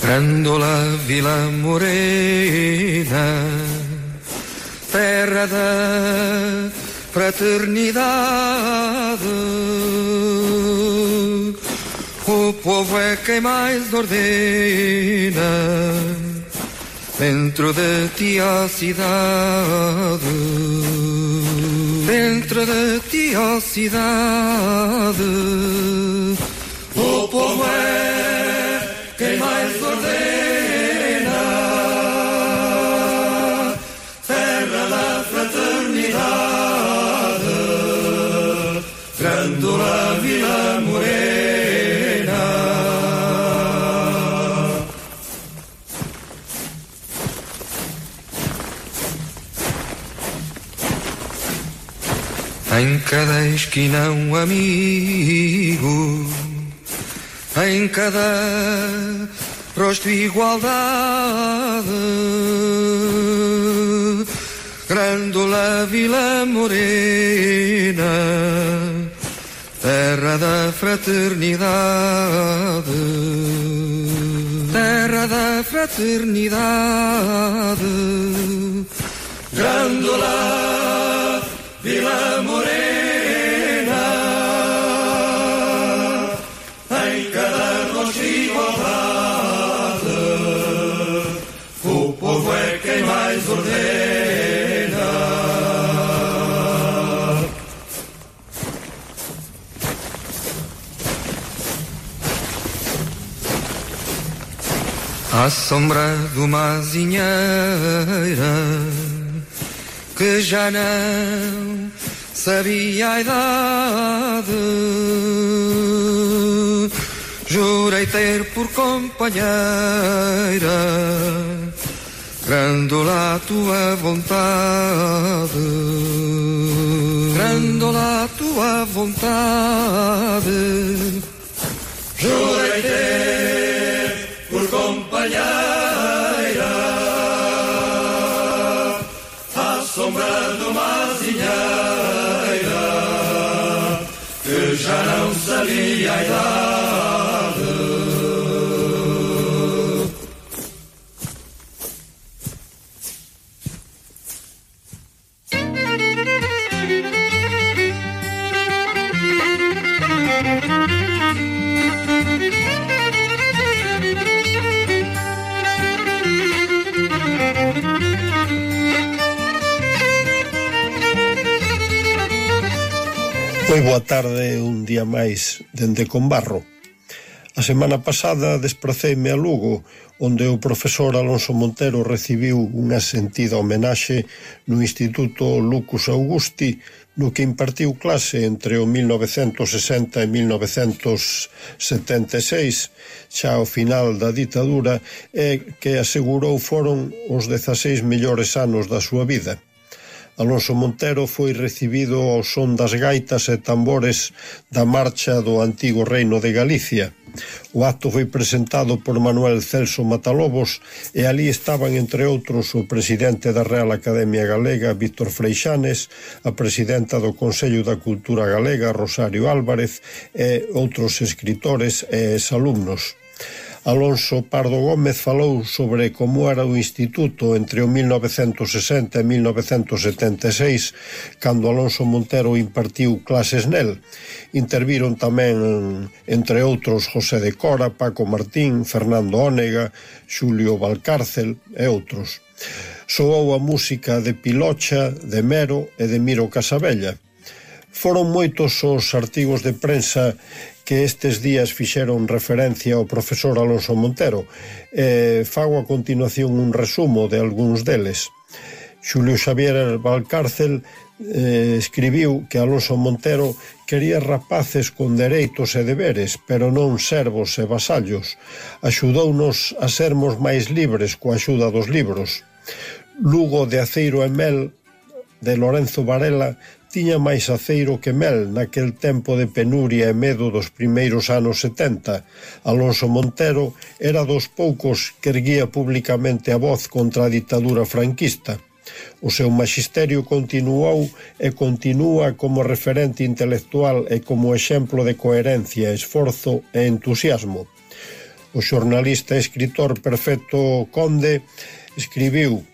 Prendo la villa morena, terra da fraternidade. O povo é quem mais ordena Dentro de ti a cidade Dentro de ti a cidade O povo é quem mais ordena Em cada esquina um amigo, em cada rosto igualdade. Grândola Vila Morena, terra da fraternidade, terra da fraternidade, Grândola. Vila Morena. em cada rosto igualdade. O povo é quem mais ordena. À sombra de uma azinheira que já não sabia a idade. Jurei ter por companheira Grândola a tua vontade Grândola a tua vontade Jurei ter por companheira À María edad. día máis dende Combarro. A semana pasada despraceime a Lugo, onde o profesor Alonso Montero recibiu unha sentida homenaxe no Instituto Lucus Augusti, no que impartiu clase entre o 1960 e 1976, xa ao final da ditadura, e que asegurou foron os 16 mellores anos da súa vida. Alonso Montero foi recibido ao son das gaitas e tambores da marcha do antigo Reino de Galicia. O acto foi presentado por Manuel Celso Matalobos e ali estaban, entre outros, o presidente da Real Academia Galega, Víctor Freixanes, a presidenta do Consello da Cultura Galega, Rosario Álvarez, e outros escritores e exalumnos. alumnos Alonso Pardo Gómez falou sobre como era o instituto entre o 1960 e 1976, cando Alonso Montero impartiu clases nel. Interviron tamén, entre outros, José de Cora, Paco Martín, Fernando Ónega, Xulio Valcárcel e outros. Soou a música de Pilocha, de Mero e de Miro Casabella foron moitos os artigos de prensa que estes días fixeron referencia ao profesor Alonso Montero. Eh, fago a continuación un resumo de algúns deles. Xulio Xavier Valcárcel eh, escribiu que Alonso Montero quería rapaces con dereitos e deberes, pero non servos e vasallos. Axudounos a sermos máis libres coa axuda dos libros. Lugo de Aceiro e Mel de Lorenzo Varela tiña máis aceiro que mel naquel tempo de penuria e medo dos primeiros anos 70. Alonso Montero era dos poucos que erguía publicamente a voz contra a ditadura franquista. O seu magisterio continuou e continúa como referente intelectual e como exemplo de coherencia, esforzo e entusiasmo. O xornalista e escritor Perfecto Conde escribiu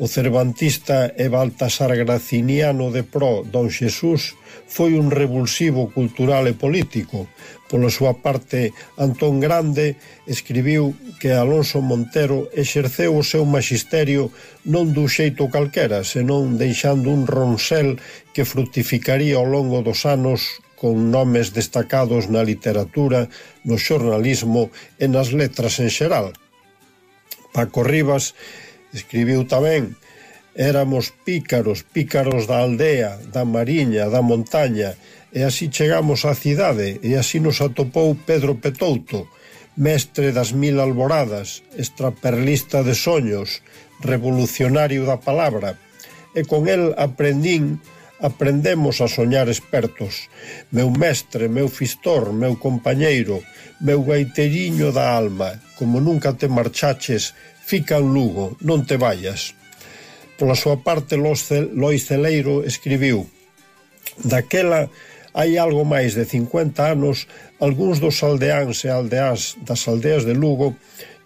O cervantista e baltasar graciniano de Pro Don Xesús foi un revulsivo cultural e político. Pola súa parte, Antón Grande escribiu que Alonso Montero exerceu o seu magisterio non dun xeito calquera, senón deixando un ronsel que frutificaría ao longo dos anos con nomes destacados na literatura, no xornalismo e nas letras en xeral. Paco Rivas Escribiu tamén Éramos pícaros, pícaros da aldea, da mariña, da montaña, e así chegamos á cidade, e así nos atopou Pedro Petouto, mestre das mil alboradas, extraperlista de soños, revolucionario da palabra, e con el aprendín aprendemos a soñar expertos. Meu mestre, meu fistor, meu compañeiro, meu gaiteriño da alma, como nunca te marchaches, Fica en Lugo, non te vayas. Pola súa parte, Lois Celeiro escribiu Daquela hai algo máis de 50 anos, algúns dos aldeáns e aldeás das aldeas de Lugo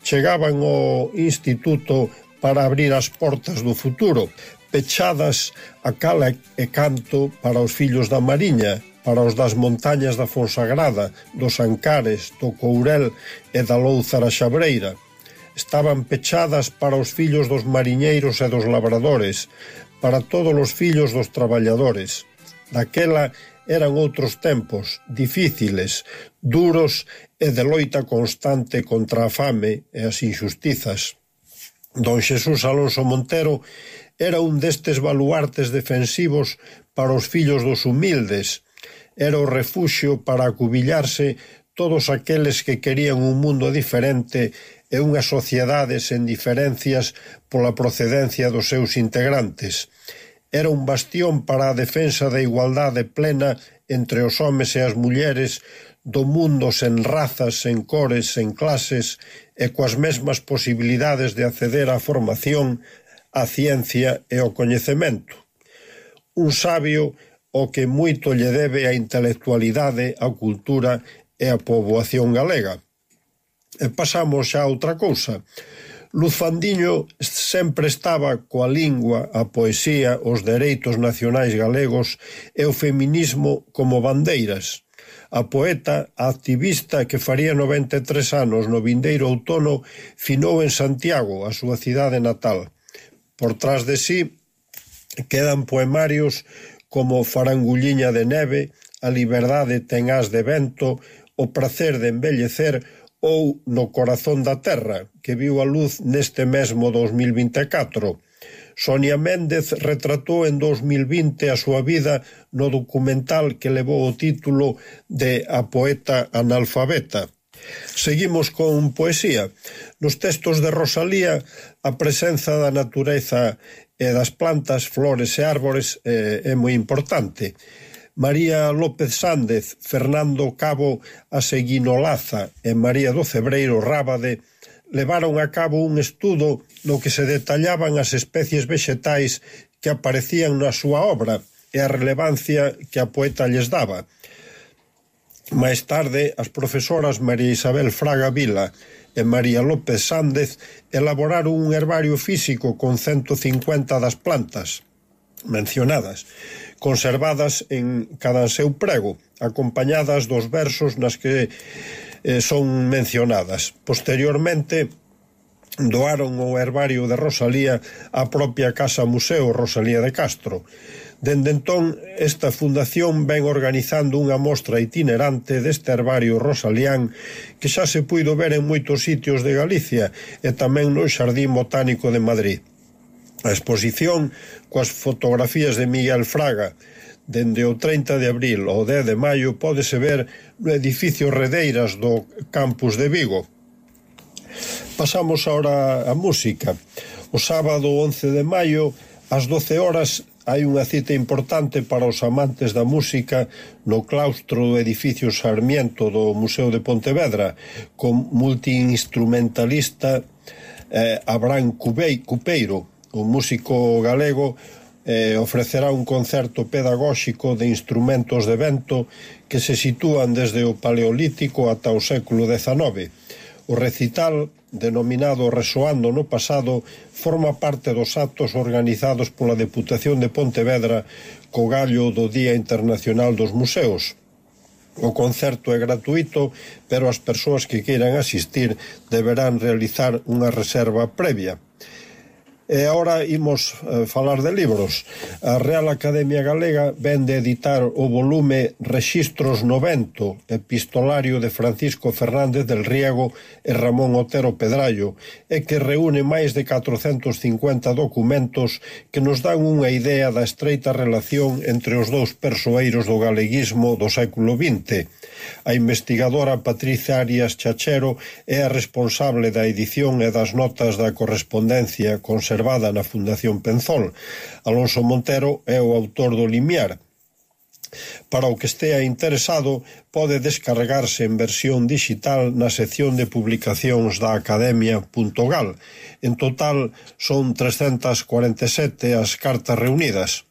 chegaban ao instituto para abrir as portas do futuro, pechadas a cala e canto para os fillos da Mariña, para os das montañas da Fonsagrada, dos Ancares, do Courel e da Louzara Xabreira estaban pechadas para os fillos dos mariñeiros e dos labradores, para todos os fillos dos traballadores. Daquela eran outros tempos, difíciles, duros e de loita constante contra a fame e as injustizas. Don Xesús Alonso Montero era un destes baluartes defensivos para os fillos dos humildes, era o refuxio para acubillarse todos aqueles que querían un mundo diferente e unha sociedade sen diferencias pola procedencia dos seus integrantes. Era un bastión para a defensa da igualdade plena entre os homes e as mulleres do mundo sen razas, sen cores, sen clases e coas mesmas posibilidades de acceder á formación, á ciencia e ao coñecemento. Un sabio o que moito lle debe a intelectualidade, a cultura e a poboación galega. E pasamos a outra cousa. Luz Fandiño sempre estaba coa lingua, a poesía, os dereitos nacionais galegos e o feminismo como bandeiras. A poeta, a activista que faría 93 anos no vindeiro outono, finou en Santiago, a súa cidade natal. Por trás de sí quedan poemarios como Farangulliña de neve, A liberdade ten as de vento, O prazer de envellecer, ou No corazón da terra, que viu a luz neste mesmo 2024. Sonia Méndez retratou en 2020 a súa vida no documental que levou o título de A poeta analfabeta. Seguimos con poesía. Nos textos de Rosalía, a presenza da natureza e das plantas, flores e árbores é, é moi importante. María López Sández, Fernando Cabo Aseguinolaza e María do Cebreiro Rábade levaron a cabo un estudo no que se detallaban as especies vexetais que aparecían na súa obra e a relevancia que a poeta lles daba. Máis tarde, as profesoras María Isabel Fraga Vila e María López Sández elaboraron un herbario físico con 150 das plantas mencionadas conservadas en cada seu prego, acompañadas dos versos nas que eh, son mencionadas. Posteriormente, doaron o herbario de Rosalía á propia Casa Museo Rosalía de Castro. Dende entón, esta fundación ven organizando unha mostra itinerante deste herbario rosalián que xa se puido ver en moitos sitios de Galicia e tamén no Xardín Botánico de Madrid. A exposición coas fotografías de Miguel Fraga dende o 30 de abril ao 10 de maio pódese ver no edificio Redeiras do campus de Vigo. Pasamos agora a música. O sábado 11 de maio ás 12 horas hai unha cita importante para os amantes da música no claustro do edificio Sarmiento do Museo de Pontevedra con multiinstrumentalista eh, Abraham Cubei, Cupeiro o músico galego eh, ofrecerá un concerto pedagóxico de instrumentos de vento que se sitúan desde o Paleolítico ata o século XIX. O recital, denominado Resoando no pasado, forma parte dos actos organizados pola Deputación de Pontevedra co gallo do Día Internacional dos Museos. O concerto é gratuito, pero as persoas que queiran asistir deberán realizar unha reserva previa. E agora imos eh, falar de libros. A Real Academia Galega vende editar o volume Registros no vento, epistolario de Francisco Fernández del Riego e Ramón Otero Pedrallo, e que reúne máis de 450 documentos que nos dan unha idea da estreita relación entre os dous persoeiros do galeguismo do século XX. A investigadora Patricia Arias Chachero é a responsable da edición e das notas da correspondencia conservada conservada na Fundación Penzol. Alonso Montero é o autor do Limiar. Para o que estea interesado, pode descargarse en versión digital na sección de publicacións da Academia.gal. En total, son 347 as cartas reunidas.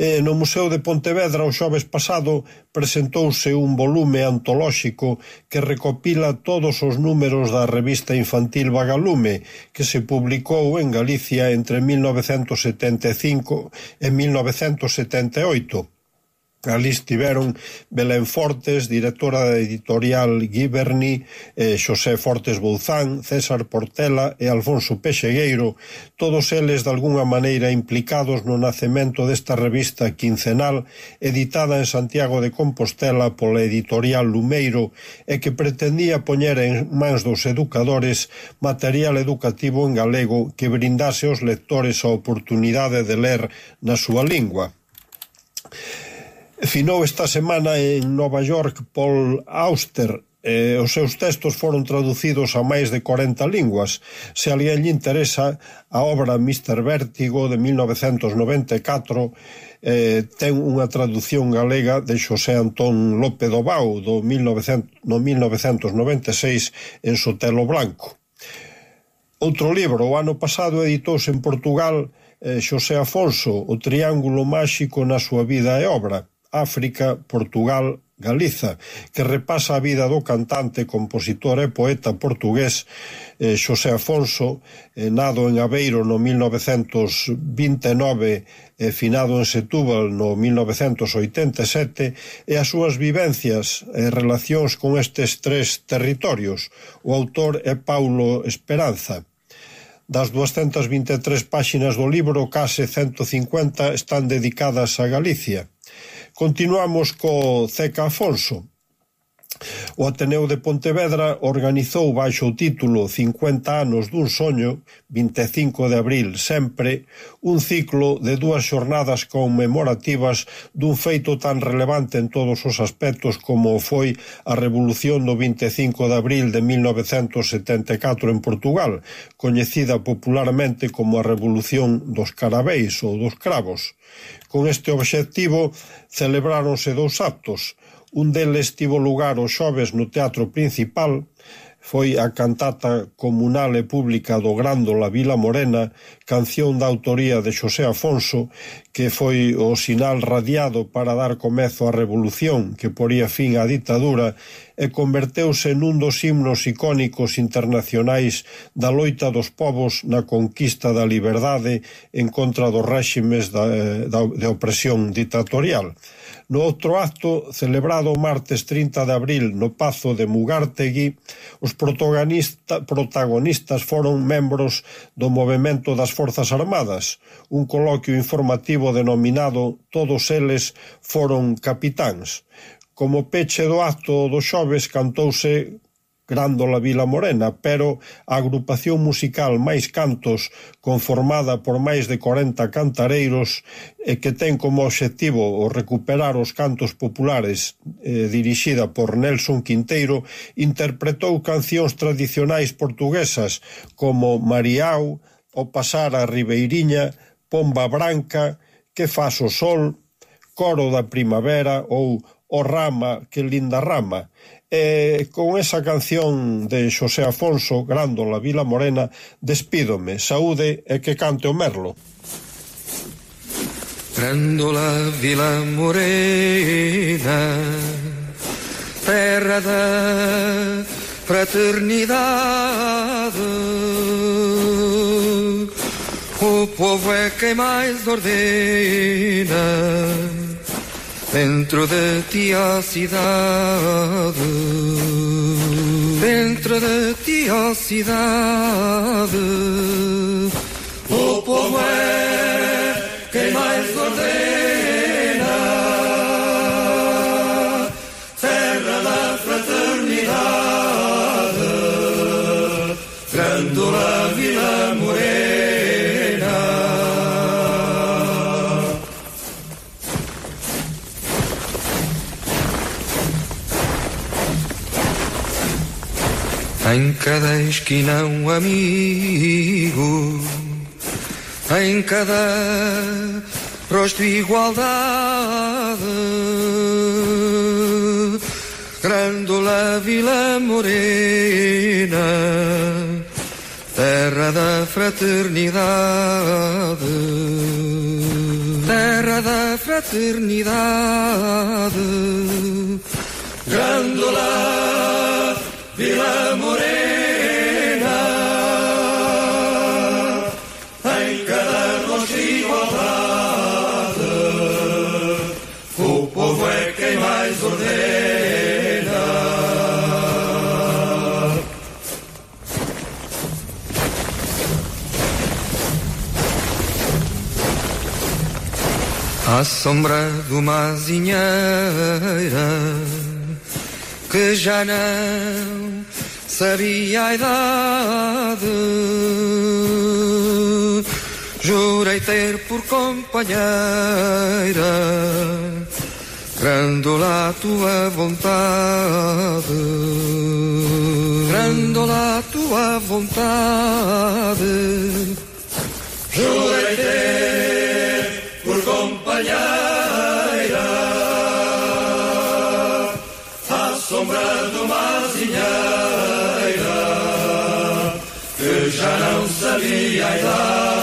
Eh, no Museo de Pontevedra o xoves pasado presentouse un volume antolóxico que recopila todos os números da revista infantil Vagalume que se publicou en Galicia entre 1975 e 1978 Alí estiveron Belén Fortes, directora da editorial Giberni, eh, Xosé Fortes Bouzán, César Portela e Alfonso Pexegueiro, todos eles de algunha maneira implicados no nacemento desta revista quincenal editada en Santiago de Compostela pola editorial Lumeiro e que pretendía poñer en mans dos educadores material educativo en galego que brindase aos lectores a oportunidade de ler na súa lingua. Finou esta semana en Nova York Paul Auster e os seus textos foron traducidos a máis de 40 linguas. Se alguén lle interesa, a obra Mr. Vértigo de 1994 eh, ten unha traducción galega de Xosé Antón López Dobao do 1900, no 1996 en Sotelo Blanco. Outro libro, o ano pasado editouse en Portugal eh, Xosé Afonso, O Triángulo Máxico na súa vida e obra, África, Portugal, Galiza, que repasa a vida do cantante, compositor e poeta portugués eh, Xosé Afonso, eh, nado en Aveiro no 1929 e finado en Setúbal no 1987, e as súas vivencias e relacións con estes tres territorios. O autor é Paulo Esperanza. Das 223 páxinas do libro, case 150 están dedicadas a Galicia. Continuamos co Ceca Afonso. O Ateneo de Pontevedra organizou baixo o título 50 anos dun soño, 25 de abril sempre, un ciclo de dúas xornadas conmemorativas dun feito tan relevante en todos os aspectos como foi a revolución do 25 de abril de 1974 en Portugal, coñecida popularmente como a revolución dos carabéis ou dos cravos. Con este obxectivo celebráronse dous actos. Un deles tivo lugar o xoves no Teatro Principal, foi a cantata comunal e pública do Grándola Vila Morena, canción da autoría de Xosé Afonso, que foi o sinal radiado para dar comezo á revolución que poría fin á ditadura e converteuse nun dos himnos icónicos internacionais da loita dos povos na conquista da liberdade en contra dos réximes da, eh, da, de opresión ditatorial. No outro acto, celebrado o martes 30 de abril no Pazo de Mugartegui, os protagonista, protagonistas foron membros do Movimento das Forzas Armadas, un coloquio informativo denominado todos eles foron capitáns. Como peche do acto do xoves cantouse Grándola Vila Morena, pero a agrupación musical Máis Cantos, conformada por máis de 40 cantareiros, e que ten como obxectivo o recuperar os cantos populares, eh, dirixida por Nelson Quinteiro, interpretou cancións tradicionais portuguesas como Mariau, O Pasar a Ribeiriña, Pomba Branca Que faz o sol, coro da primavera ou o rama que linda rama. E con esa canción de Xosé Afonso, Grándola, Vila Morena, despídome, saúde e que cante o Merlo. Grándola, Vila Morena, terra da fraternidade, O povo é quem mais ordena Dentro de ti a cidade Dentro de ti a cidade cada esquina un amigo, em cada rosto igualdade. Grândola Vila Morena, terra da fraternidade, terra da fraternidade, Grândola. Vila Morena, em cada rosto igualdade, o povo é quem mais ordena. À sombra de uma azinheira que já não sabia a idade. Jurei ter por companheira, Grândola a tua vontade, Grândola a tua vontade. Jurei ter por companheira já não sabia a idade.